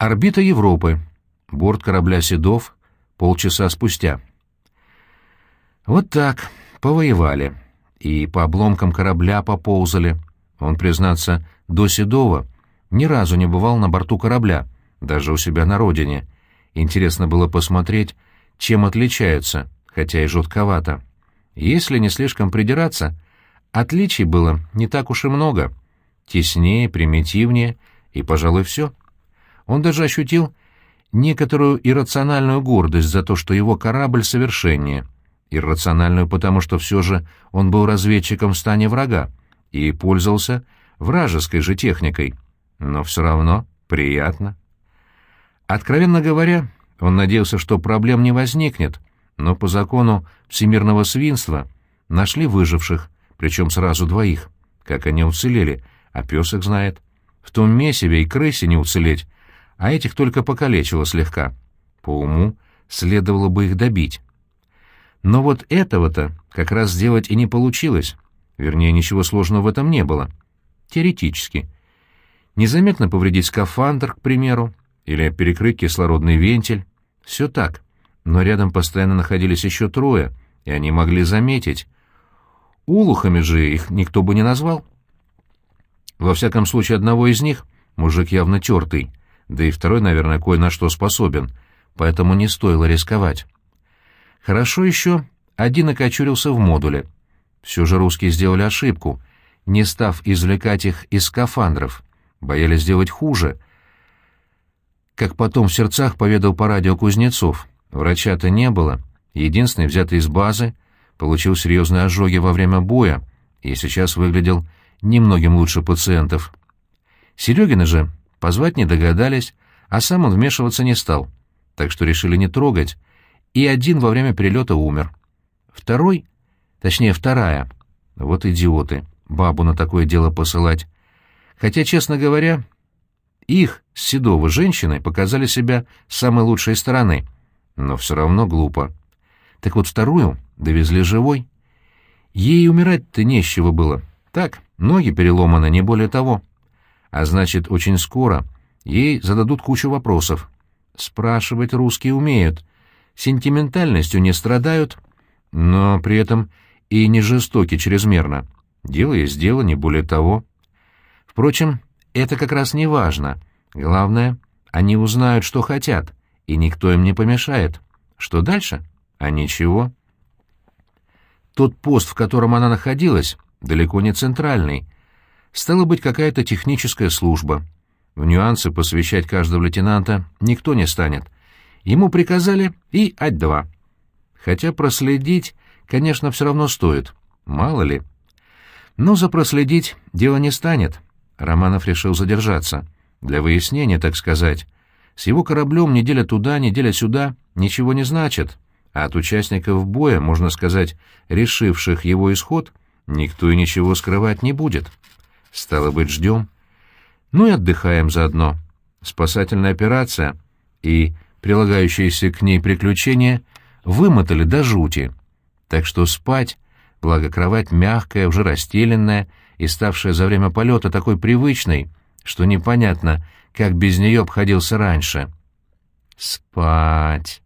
Орбита Европы. Борт корабля «Седов» полчаса спустя. Вот так, повоевали. И по обломкам корабля поползали. Он, признаться, до Седова ни разу не бывал на борту корабля, даже у себя на родине. Интересно было посмотреть, чем отличаются, хотя и жутковато. Если не слишком придираться, отличий было не так уж и много. Теснее, примитивнее, и, пожалуй, все. Он даже ощутил некоторую иррациональную гордость за то, что его корабль совершеннее. Иррациональную, потому что все же он был разведчиком в стане врага и пользовался вражеской же техникой. Но все равно приятно. Откровенно говоря, он надеялся, что проблем не возникнет, но по закону всемирного свинства нашли выживших, причем сразу двоих. Как они уцелели, а пес их знает. В том месиве и крысе не уцелеть, а этих только покалечило слегка. По уму следовало бы их добить. Но вот этого-то как раз сделать и не получилось. Вернее, ничего сложного в этом не было. Теоретически. Незаметно повредить скафандр, к примеру, или перекрыть кислородный вентиль. Все так. Но рядом постоянно находились еще трое, и они могли заметить. Улухами же их никто бы не назвал. Во всяком случае, одного из них мужик явно тертый, да и второй, наверное, кое на что способен, поэтому не стоило рисковать. Хорошо еще один окочурился в модуле. Все же русские сделали ошибку, не став извлекать их из скафандров. Боялись сделать хуже. Как потом в сердцах поведал по радио Кузнецов, врача-то не было. Единственный, взятый из базы, получил серьезные ожоги во время боя и сейчас выглядел немногим лучше пациентов. Серегина же позвать не догадались, а сам он вмешиваться не стал, так что решили не трогать, и один во время перелета умер. Второй, точнее вторая, вот идиоты, бабу на такое дело посылать. Хотя, честно говоря, их, Седова, женщины, показали себя с самой лучшей стороны, но все равно глупо. Так вот вторую довезли живой. Ей умирать-то нечего было. Так, ноги переломаны, не более того. А значит, очень скоро ей зададут кучу вопросов. Спрашивать русские умеют, сентиментальностью не страдают, но при этом и не жестоки чрезмерно. Дело есть дело, не более того. Впрочем, это как раз не важно. Главное, они узнают, что хотят, и никто им не помешает. Что дальше? А ничего. Тот пост, в котором она находилась, далеко не центральный. Стало быть, какая-то техническая служба. В нюансы посвящать каждого лейтенанта никто не станет. Ему приказали и ать-два. Хотя проследить, конечно, все равно стоит. Мало ли. Но за проследить дело не станет. Романов решил задержаться. Для выяснения, так сказать. С его кораблем неделя туда, неделя сюда ничего не значит. А от участников боя, можно сказать, решивших его исход, никто и ничего скрывать не будет. Стало быть, ждем. Ну и отдыхаем заодно. Спасательная операция и прилагающиеся к ней приключения вымотали до жути. Так что спать, благо кровать мягкая, уже расстеленная и ставшая за время полета такой привычной, что непонятно, как без нее обходился раньше. Спать.